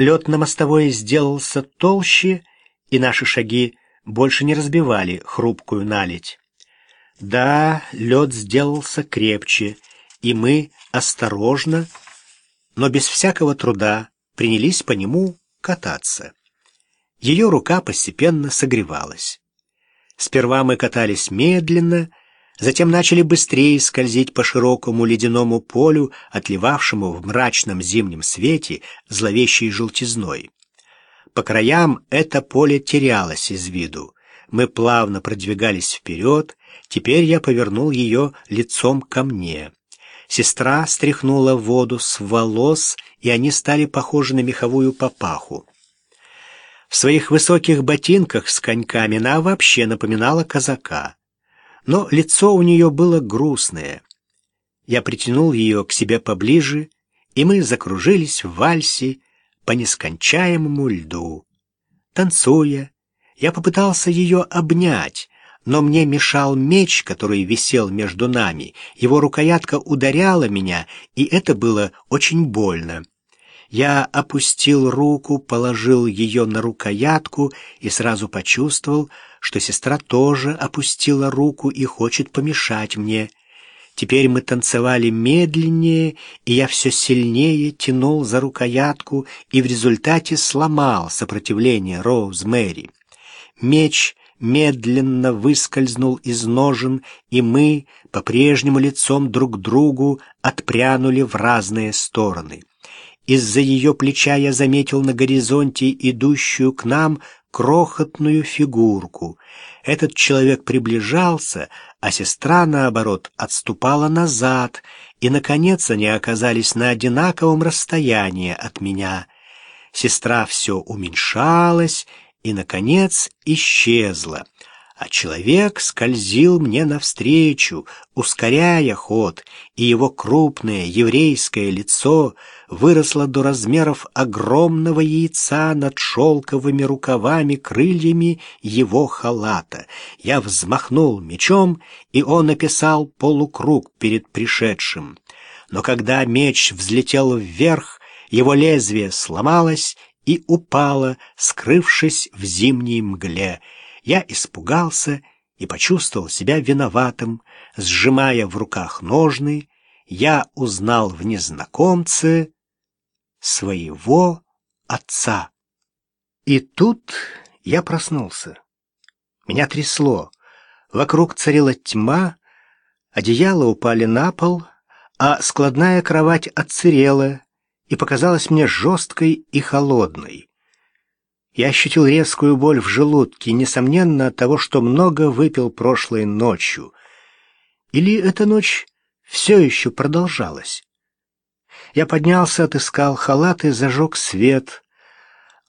Лед на мостовой сделался толще, и наши шаги больше не разбивали хрупкую наледь. Да, лед сделался крепче, и мы осторожно, но без всякого труда принялись по нему кататься. Ее рука постепенно согревалась. Сперва мы катались медленно, затем начали быстрее скользить по широкому ледяному полю, отливавшему в мрачном зимнем свете зловещей желтизной. По краям это поле терялось из виду. Мы плавно продвигались вперед, теперь я повернул ее лицом ко мне. Сестра стряхнула воду с волос, и они стали похожи на меховую папаху. В своих высоких ботинках с коньками она вообще напоминала казака. Но лицо у нее было грустное. Я притянул ее к себе поближе, и мы закружились в вальсе по нескончаемому льду. Танцуя, я попытался ее обнять, но мне мешал меч, который висел между нами. Его рукоятка ударяла меня, и это было очень больно. Я опустил руку, положил ее на рукоятку и сразу почувствовал, что сестра тоже опустила руку и хочет помешать мне. Теперь мы танцевали медленнее, и я все сильнее тянул за рукоятку и в результате сломал сопротивление Роуз Мэри. Меч медленно выскользнул из ножен, и мы, по-прежнему лицом друг к другу, отпрянули в разные стороны. Из-за ее плеча я заметил на горизонте идущую к нам крохотную фигурку. Этот человек приближался, а сестра, наоборот, отступала назад, и, наконец, они оказались на одинаковом расстоянии от меня. Сестра все уменьшалась и, наконец, исчезла а человек скользил мне навстречу, ускоряя ход, и его крупное еврейское лицо выросло до размеров огромного яйца над шелковыми рукавами крыльями его халата. Я взмахнул мечом, и он написал полукруг перед пришедшим. Но когда меч взлетел вверх, его лезвие сломалось и упало, скрывшись в зимней мгле — я испугался и почувствовал себя виноватым. Сжимая в руках ножны, я узнал в незнакомце своего отца. И тут я проснулся. Меня трясло. Вокруг царила тьма, одеяла упали на пол, а складная кровать отсырела и показалась мне жесткой и холодной. Я ощутил резкую боль в желудке, несомненно, от того, что много выпил прошлой ночью. Или эта ночь все еще продолжалась? Я поднялся, отыскал халат и зажег свет.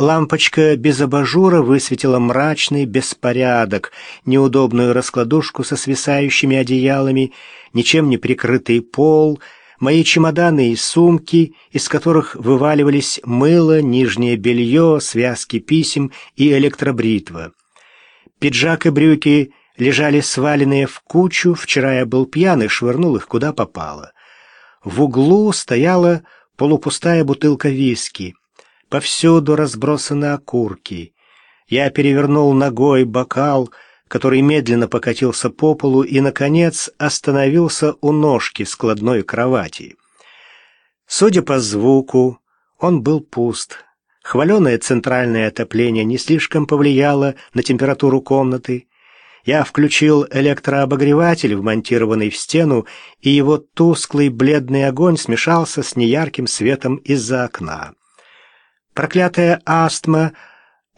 Лампочка без абажура высветила мрачный беспорядок, неудобную раскладушку со свисающими одеялами, ничем не прикрытый пол — мои чемоданы и сумки, из которых вываливались мыло, нижнее белье, связки писем и электробритва. Пиджак и брюки лежали сваленные в кучу, вчера я был пьяный, швырнул их куда попало. В углу стояла полупустая бутылка виски. Повсюду разбросаны окурки. Я перевернул ногой бокал, который медленно покатился по полу и, наконец, остановился у ножки складной кровати. Судя по звуку, он был пуст. Хваленое центральное отопление не слишком повлияло на температуру комнаты. Я включил электрообогреватель, вмонтированный в стену, и его тусклый бледный огонь смешался с неярким светом из-за окна. Проклятая астма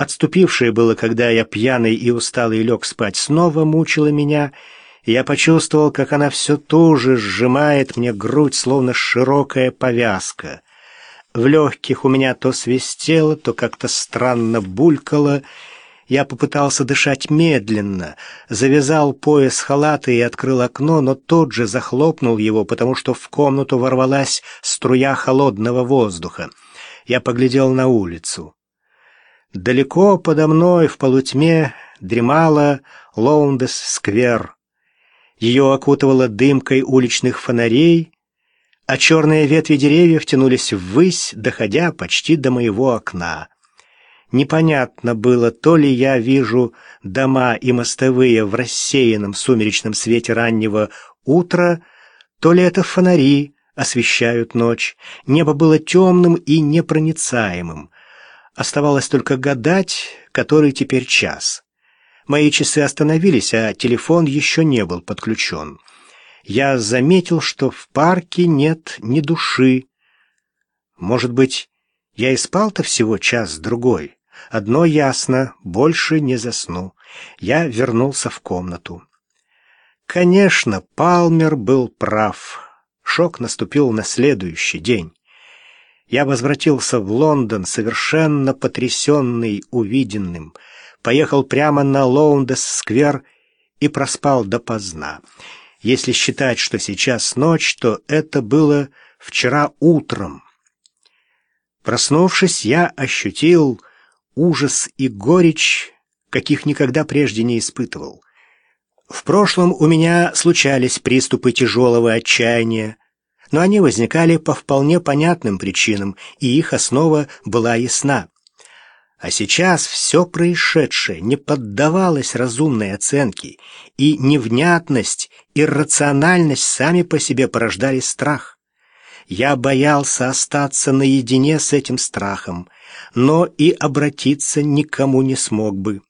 Отступившее было, когда я пьяный и усталый лег спать, снова мучила меня, я почувствовал, как она все туже сжимает мне грудь, словно широкая повязка. В легких у меня то свистело, то как-то странно булькало. Я попытался дышать медленно, завязал пояс халата и открыл окно, но тот же захлопнул его, потому что в комнату ворвалась струя холодного воздуха. Я поглядел на улицу. Далеко подо мной в полутьме дремала Лоундес-сквер. Ее окутывала дымкой уличных фонарей, а черные ветви деревьев тянулись ввысь, доходя почти до моего окна. Непонятно было, то ли я вижу дома и мостовые в рассеянном сумеречном свете раннего утра, то ли это фонари освещают ночь. Небо было темным и непроницаемым. Оставалось только гадать, который теперь час. Мои часы остановились, а телефон еще не был подключен. Я заметил, что в парке нет ни души. Может быть, я и спал-то всего час-другой. Одно ясно, больше не засну. Я вернулся в комнату. Конечно, Палмер был прав. Шок наступил на следующий день. Я возвратился в Лондон, совершенно потрясенный увиденным. Поехал прямо на Лоундес-сквер и проспал допоздна. Если считать, что сейчас ночь, то это было вчера утром. Проснувшись, я ощутил ужас и горечь, каких никогда прежде не испытывал. В прошлом у меня случались приступы тяжелого отчаяния, но они возникали по вполне понятным причинам, и их основа была ясна. А сейчас все происшедшее не поддавалось разумной оценке, и невнятность, иррациональность сами по себе порождали страх. Я боялся остаться наедине с этим страхом, но и обратиться никому не смог бы.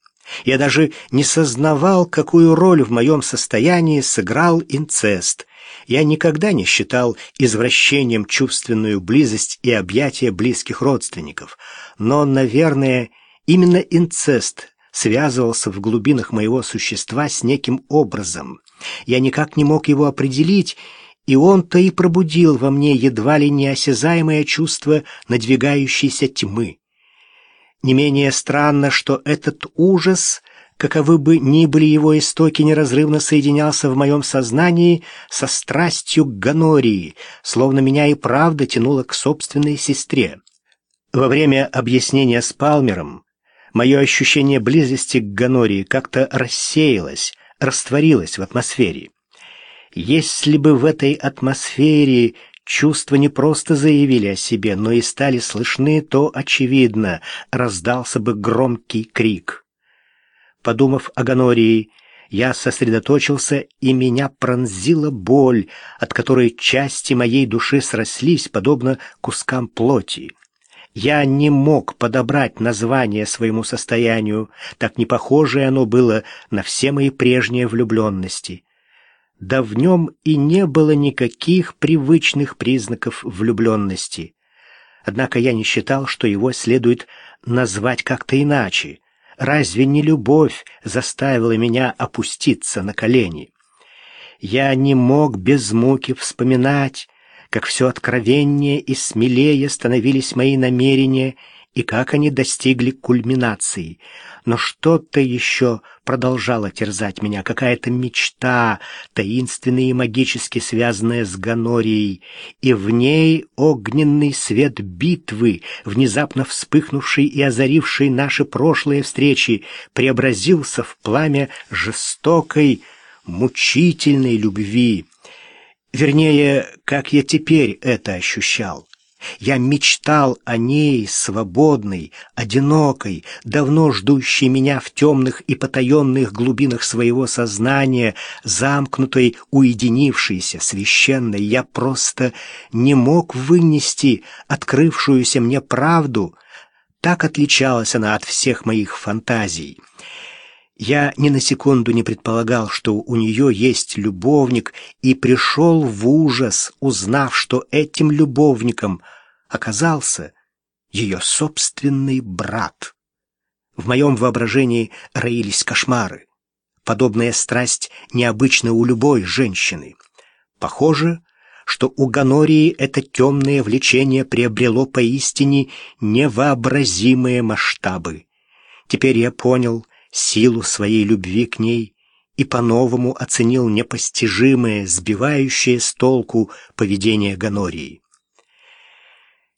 Я даже не сознавал, какую роль в моем состоянии сыграл инцест. Я никогда не считал извращением чувственную близость и объятия близких родственников. Но, наверное, именно инцест связывался в глубинах моего существа с неким образом. Я никак не мог его определить, и он-то и пробудил во мне едва ли неосязаемое чувство надвигающейся тьмы. Не менее странно, что этот ужас, каковы бы ни были его истоки, неразрывно соединялся в моем сознании со страстью к гонории, словно меня и правда тянуло к собственной сестре. Во время объяснения с Палмером мое ощущение близости к гонории как-то рассеялось, растворилось в атмосфере. Если бы в этой атмосфере Чувства не просто заявили о себе, но и стали слышны, то, очевидно, раздался бы громкий крик. Подумав о Гонории, я сосредоточился, и меня пронзила боль, от которой части моей души срослись, подобно кускам плоти. Я не мог подобрать название своему состоянию, так не похожее оно было на все мои прежние влюбленности да в нем и не было никаких привычных признаков влюбленности. Однако я не считал, что его следует назвать как-то иначе. Разве не любовь заставила меня опуститься на колени? Я не мог без муки вспоминать, как все откровеннее и смелее становились мои намерения и как они достигли кульминации. Но что-то еще продолжало терзать меня, какая-то мечта, таинственная и магически связанная с Ганорией, и в ней огненный свет битвы, внезапно вспыхнувший и озаривший наши прошлые встречи, преобразился в пламя жестокой, мучительной любви. Вернее, как я теперь это ощущал. Я мечтал о ней, свободной, одинокой, давно ждущей меня в темных и потаенных глубинах своего сознания, замкнутой, уединившейся, священной. Я просто не мог вынести открывшуюся мне правду. Так отличалась она от всех моих фантазий. Я ни на секунду не предполагал, что у нее есть любовник, и пришел в ужас, узнав, что этим любовником оказался ее собственный брат. В моем воображении роились кошмары. Подобная страсть необычна у любой женщины. Похоже, что у Ганории это темное влечение приобрело поистине невообразимые масштабы. Теперь я понял, силу своей любви к ней и по-новому оценил непостижимое, сбивающее с толку поведение Ганории.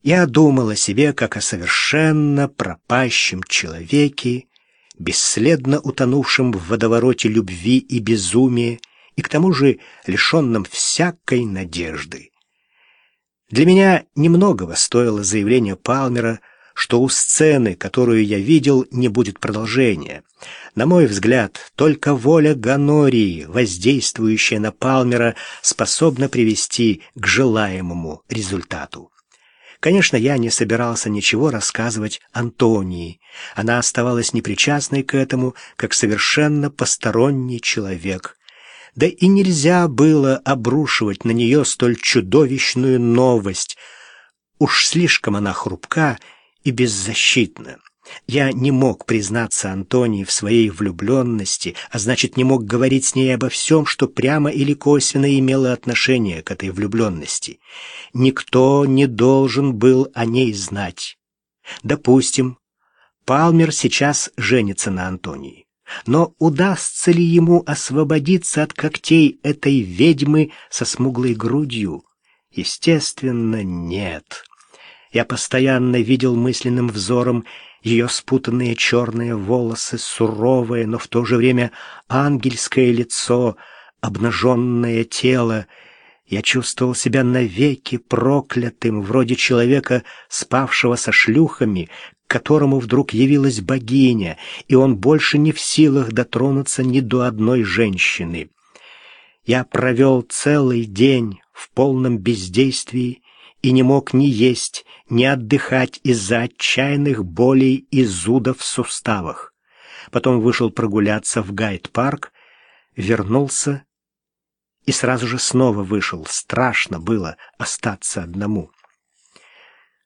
Я думал о себе как о совершенно пропащем человеке, бесследно утонувшем в водовороте любви и безумия, и к тому же лишенном всякой надежды. Для меня немногого стоило заявление Палмера, что у сцены, которую я видел, не будет продолжения. На мой взгляд, только воля Ганории, воздействующая на Палмера, способна привести к желаемому результату. Конечно, я не собирался ничего рассказывать Антонии. Она оставалась непричастной к этому, как совершенно посторонний человек. Да и нельзя было обрушивать на нее столь чудовищную новость. Уж слишком она хрупка и беззащитна. Я не мог признаться Антонии в своей влюбленности, а значит, не мог говорить с ней обо всем, что прямо или косвенно имело отношение к этой влюбленности. Никто не должен был о ней знать. Допустим, Палмер сейчас женится на Антонии. Но удастся ли ему освободиться от когтей этой ведьмы со смуглой грудью? Естественно, нет. Я постоянно видел мысленным взором ее спутанные черные волосы, суровое, но в то же время ангельское лицо, обнаженное тело. Я чувствовал себя навеки проклятым, вроде человека, спавшего со шлюхами, к которому вдруг явилась богиня, и он больше не в силах дотронуться ни до одной женщины. Я провел целый день в полном бездействии и не мог ни есть, ни отдыхать из-за отчаянных болей и зудов в суставах. Потом вышел прогуляться в гайд-парк, вернулся и сразу же снова вышел. Страшно было остаться одному.